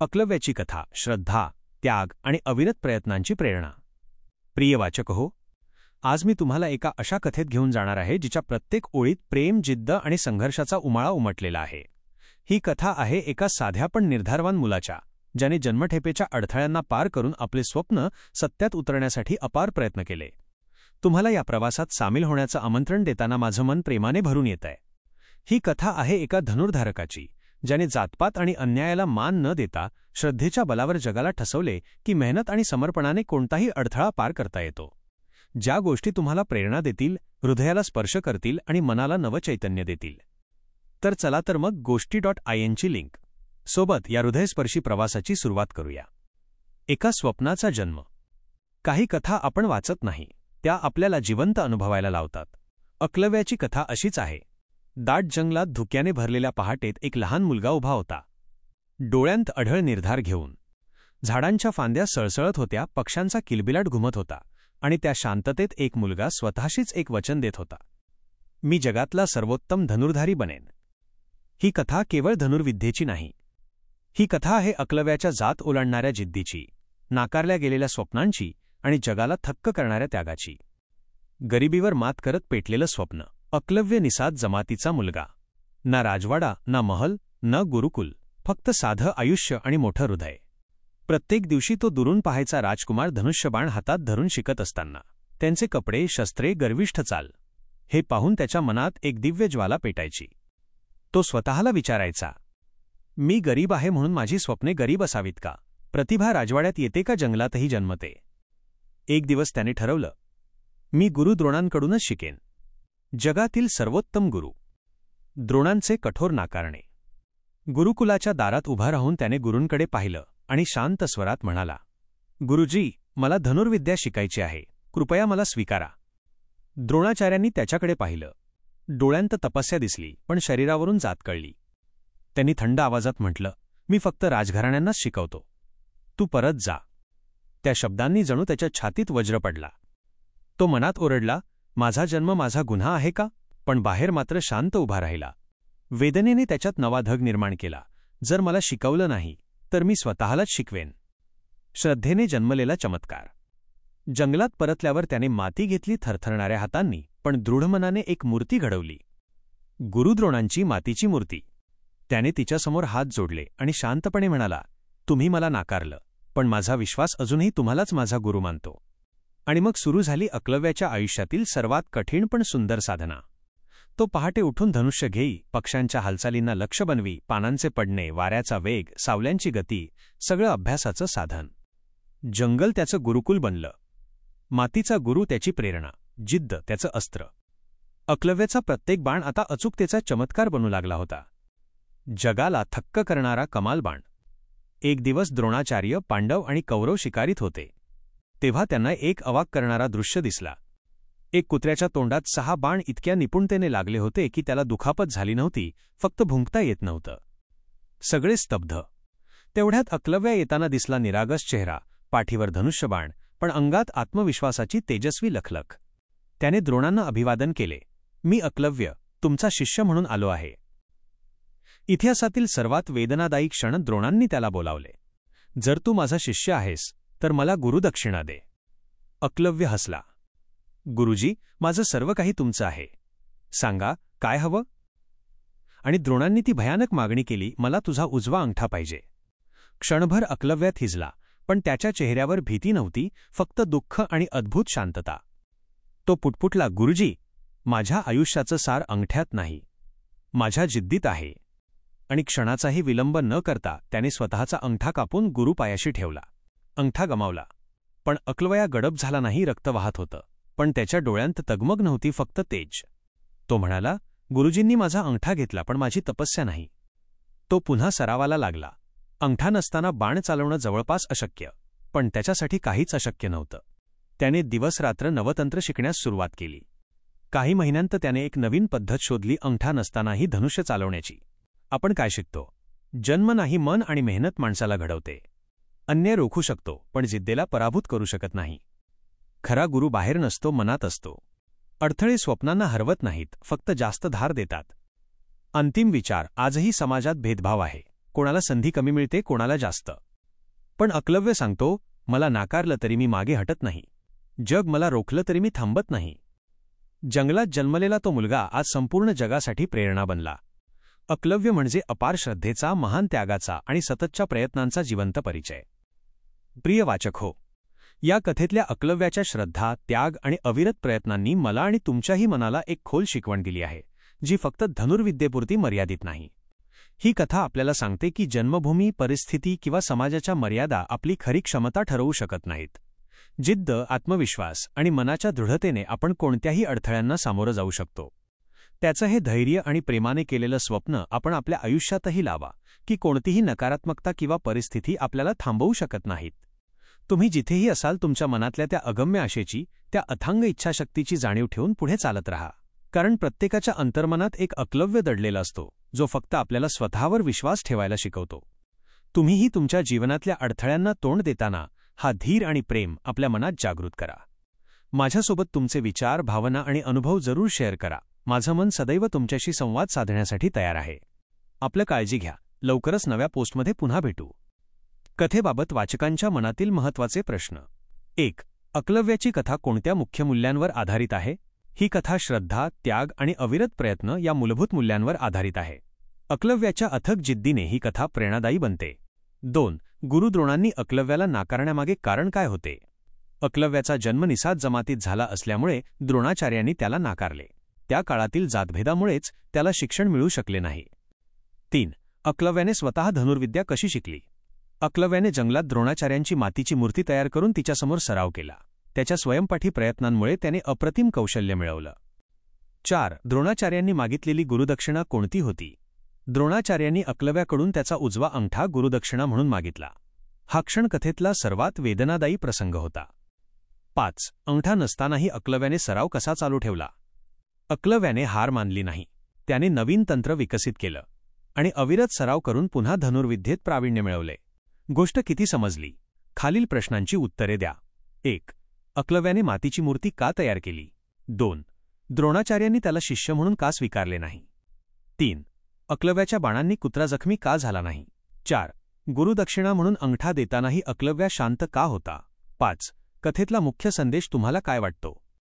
अक्लव्याची कथा श्रद्धा त्याग आणि अविरत प्रयत्नांची प्रेरणा. प्रिय वाचक हो आज मी तुम्हाला एका अशा कथेत घेऊन जाणार आहे जिच्या प्रत्येक ओळीत प्रेम जिद्द आणि संघर्षाचा उमाळा उमटलेला आहे. ही कथा आहे एका साध्या पण निर्धारवान मुलाच्या ज्याने जन्मठेपेच्या अडथळ्यांना पार करून आपले स्वप्न सत्यात उतरण्यासाठी अपार प्रयत्न केले. तुम्हाला या प्रवासात सामील होण्याचं आमंत्रण देताना माझं मन प्रेमाने भरून येत आहे ही कथा आहे एका धनुर्धारकाची ज्याने जातपात आणि अन्यायाला मान न देता श्रद्धेच्या बलावर जगाला ठसवले की मेहनत आणि समर्पणाने कोणताही अडथळा पार करता येतो. ज्या गोष्टी तुम्हाला प्रेरणा देतील हृदयाला स्पर्श करतील आणि मनाला नवचैतन्य देतील. तर चला तर मग गोष्टी डॉट आय एनची लिंक. सोबत या हृदयस्पर्शी प्रवासाची सुरुवात करूया. एका स्वप्नाचा जन्म. काही कथा आपण वाचत नाही त्या आपल्याला जिवंत अनुभवायला लावतात. अक्लव्याची कथा अशीच आहे. दाट जंगलात धुक्याने भरलेल्या पहाटेत एक लहान मुलगा उभा होता. डोळ्यांत अढळ निर्धार घेऊन. झाडांच्या फांद्या सळसळत होत्या पक्ष्यांचा किलबिलाट घुमत होता आणि त्या शांततेत एक मुलगा स्वतःशीच एक वचन देत होता. मी जगातला सर्वोत्तम धनुर्धारी बनेन. ही कथा केवळ धनुर्विद्येची नाही. ही कथा आहे अकलव्याच्या जात ओलांडणाऱ्या जिद्दीची नाकारल्या गेलेल्या स्वप्नांची आणि जगाला थक्क करणाऱ्या त्यागाची. गरिबीवर मात करत पेटलेलं स्वप्न. अक्लव्य निसाद जमातीचा मुलगा. ना राजवाडा ना महल न गुरुकुल फक्त साधं आयुष्य आणि मोठं हृदय. प्रत्येक दिवशी तो दुरून पाहायचा राजकुमार धनुष्यबाण हातात धरून शिकत असताना. त्यांचे कपडे शस्त्रे गर्विष्ठ चाल. हे पाहून त्याच्या मनात एक दिव्य ज्वाला पेटायची. तो स्वतःला विचारायचा मी गरीब आहे म्हणून माझी स्वप्ने गरीब असावीत का? प्रतिभा राजवाड्यात येते का जंगलातही जन्मते? एक दिवस त्याने ठरवलं मी गुरुद्रोणांकडूनच शिकेन. जगातील सर्वोत्तम गुरु. द्रोणांचे कठोर नाकारणे. गुरुकुलाच्या दारात उभा राहून त्याने गुरूंकडे पाहिलं आणि शांत स्वरात म्हणाला गुरुजी मला धनुर्विद्या शिकायची आहे. कृपया मला स्वीकारा. द्रोणाचार्यांनी त्याच्याकडे पाहिलं. डोळ्यांत तपस्या दिसली पण शरीरावरून जात कळली. त्यांनी थंड आवाजात म्हटलं मी फक्त राजघराण्यांनाच शिकवतो. तू परत जा. त्या शब्दांनी जणू त्याच्या छातीत वज्र पडला. तो मनात ओरडला माझा जन्म माझा गुन्हा आहे का? पण बाहेर मात्र शांत उभा राहिला. वेदनेने त्याच्यात नवा धग निर्माण केला. जर मला शिकवलं नाही तर मी स्वतःलाच शिकवेन. श्रद्धेने जन्मलेला चमत्कार. जंगलात परतल्यावर त्याने माती घेतली थरथरणाऱ्या हातांनी पण दृढमनाने एक मूर्ती घडवली. गुरुद्रोणांची मातीची मूर्ती. त्याने तिच्यासमोर हात जोडले आणि शांतपणे म्हणाला तुम्ही मला नाकारलं पण माझा विश्वास अजूनही तुम्हालाच माझा गुरु मानतो. आणि मग सुरू झाली अक्लव्याच्या आयुष्यातील सर्वात कठीण पण सुंदर साधना. तो पहाटे उठून धनुष्य घेई पक्ष्यांच्या हालचालींना लक्ष बनवी पानांचे पडणे वाऱ्याचा वेग सावल्यांची गती सगळं अभ्यासाचं साधन. जंगल त्याचं गुरुकुल बनलं. मातीचा गुरु त्याची प्रेरणा जिद्द त्याचं अस्त्र. अक्लव्याचा प्रत्येक बाण आता अचूकतेचा चमत्कार बनू लागला होता. जगाला थक्क करणारा कमाल बाण. एक दिवस द्रोणाचार्य पांडव आणि कौरव शिकारीत होते. तेव्हा त्यांना एक अवाक करणारा दृश्य दिसला. एक कुत्र्याच्या तोंडात सहा बाण इतक्या निपुणतेने लागले होते की त्याला दुखापत झाली नव्हती फक्त भुंकता येत नव्हतं. सगळे स्तब्ध. तेवढ्यात अक्लव्या येताना दिसला निरागस चेहरा पाठीवर धनुष्यबाण पण अंगात आत्मविश्वासाची तेजस्वी लखलख. त्याने द्रोणांना अभिवादन केले. मी अक्लव्य तुमचा शिष्य म्हणून आलो आहे. इतिहासातील सर्वात वेदनादायी क्षण द्रोणांनी त्याला बोलावले. जर तू माझा शिष्य आहेस तर मला गुरुदक्षिणा दे. अक्लव्य हसला. गुरुजी माझं सर्व काही तुमचं आहे. सांगा काय हवं? आणि द्रोणांनी ती भयानक मागणी केली मला तुझा उजवा अंगठा पाहिजे. क्षणभर अक्लव्यात हिजला पण त्याच्या चेहऱ्यावर भीती नव्हती फक्त दुःख आणि अद्भुत शांतता. तो पुटपुटला गुरुजी माझ्या आयुष्याचं सार अंगठ्यात नाही. माझ्या जिद्दीत आहे. आणि क्षणाचाही विलंब न करता त्याने स्वतःचा अंगठा कापून गुरुपायाशी ठेवला. अंगठा गमावला. पण अक्लवया गडप झाला नाही रक्त वाहत होतं. पण त्याच्या डोळ्यांत तगमग नव्हती फक्त तेज. तो म्हणाला गुरुजींनी माझा अंगठा घेतला पण माझी तपस्या नाही. तो पुन्हा सरावाला लागला. अंगठा नसताना बाण चालवणं जवळपास अशक्य पण त्याच्यासाठी काहीच अशक्य नव्हतं. त्याने दिवसरात्र नवतंत्र शिकण्यास सुरुवात केली. काही महिन्यांत त्याने एक नवीन पद्धत शोधली अंगठा नसतानाही धनुष्य चालवण्याची. आपण काय शिकतो? जन्म नाही मन आणि मेहनत माणसाला घडवते. अन्य रोखू शकतो पण जिद्देला पराभूत करू शकत नाही. खरा गुरु बाहेर नसतो मनात असतो. अडथळे स्वप्नांना हरवत नाहीत फक्त जास्त धार देतात. अंतिम विचार आजही समाजात भेदभाव आहे. कोणाला संधी कमी मिळते कोणाला जास्त. पण अकलव्य सांगतो मला नाकारलं तरी मी मागे हटत नाही. जग मला रोखलं तरी मी थांबत नाही. जंगलात जन्मलेला तो मुलगा आज संपूर्ण जगासाठी प्रेरणा बनला. अकलव्य म्हणजे अपार श्रद्धेचा महान त्यागाचा आणि सततच्या प्रयत्नांचा जिवंत परिचय. प्रिय वाचक हो. या कथेतल्या अकलव्याच्या श्रद्धा त्याग आणि अविरत प्रयत्नांनी मला आणि तुमच्याही मनाला एक खोल शिकवण दिली आहे जी फक्त धनुर्विद्येपुरती मर्यादित नाही. ही कथा आपल्याला सांगते की जन्मभूमी परिस्थिती किंवा समाजाच्या मर्यादा आपली खरी क्षमता ठरवू शकत नाहीत. जिद्द आत्मविश्वास आणि मनाच्या दृढतेने आपण कोणत्याही अडथळ्यांना सामोरं जाऊ शकतो. त्याचं हे धैर्य आणि प्रेमाने केलेलं स्वप्न आपण आपल्या आयुष्यातही लावा की कोणतीही नकारात्मकता किंवा परिस्थिती आपल्याला थांबवू शकत नाहीत. तुम्ही जिथेही असाल तुमच्या मनातल्या त्या अगम्य आशेची त्या अथांग इच्छाशक्तीची जाणीव ठेवून पुढे चालत राहा. कारण प्रत्येकाच्या अंतर्मनात एक अक्लव्य दडलेला असतो जो फक्त आपल्याला स्वतःवर विश्वास ठेवायला शिकवतो. तुम्हीही तुमच्या जीवनातल्या अडथळ्यांना तोंड देताना हा धीर आणि प्रेम आपल्या मनात जागृत करा. माझ्यासोबत तुमचे विचार भावना आणि अनुभव जरूर शेअर करा. माझं मन सदैव तुमच्याशी संवाद साधण्यासाठी तयार आहे. आपलं काळजी घ्या. लवकरच नव्या पोस्टमध्ये पुन्हा भेटू. कथेबाबत वाचकांच्या मनातील महत्त्वाचे प्रश्न. एक अकलव्याची कथा कोणत्या मुख्य मूल्यांवर आधारित आहे? ही कथा श्रद्धा त्याग आणि अविरत प्रयत्न या मूलभूत मूल्यांवर आधारित आहे. अकलव्याच्या अथक जिद्दीने ही कथा प्रेरणादायी बनते. दोन गुरुद्रोणांनी अकलव्याला नाकारण्यामागे कारण काय होते? अकलव्याचा जन्म निसाद जमातीत झाला असल्यामुळे द्रोणाचार्यांनी त्याला नाकारले. त्या काळातील जातभेदामुळेच त्याला शिक्षण मिळू शकले नाही. तीन अकलव्याने स्वतः धनुर्विद्या कशी शिकली? अक्लव्याने जंगलात द्रोणाचार्यांची मातीची मूर्ती तयार करून तिच्यासमोर सराव केला. त्याच्या स्वयंपाठी प्रयत्नांमुळे त्याने अप्रतिम कौशल्य मिळवलं. चार. द्रोणाचार्यांनी मागितलेली गुरुदक्षिणा कोणती होती? द्रोणाचार्यांनी अक्लव्याकडून त्याचा उजवा अंगठा गुरुदक्षिणा म्हणून मागितला. हा क्षण कथेतला सर्वात वेदनादायी प्रसंग होता. पाच. अंगठा नसतानाही अक्लव्याने सराव कसा चालू ठेवला? अक्लव्याने हार मानली नाही. त्याने नवीन तंत्र विकसित केलं. आणि अविरत सराव करून पुन्हा धनुर्विद्येत प्रावीण्य मिळवले. गोष्ट किती समजली? खालील प्रश्नांची उत्तरे द्या. एक अकलव्याने मातीची मूर्ती का तयार केली? दोन द्रोणाचार्यांनी त्याला शिष्य म्हणून का स्वीकारले नाही? तीन अकलव्याच्या बाणांनी कुत्रा जखमी का झाला नाही? चार गुरुदक्षिणा म्हणून अंगठा देतानाही अकलव्या शांत का होता? पाच कथेतला मुख्य संदेश तुम्हाला काय वाटतो?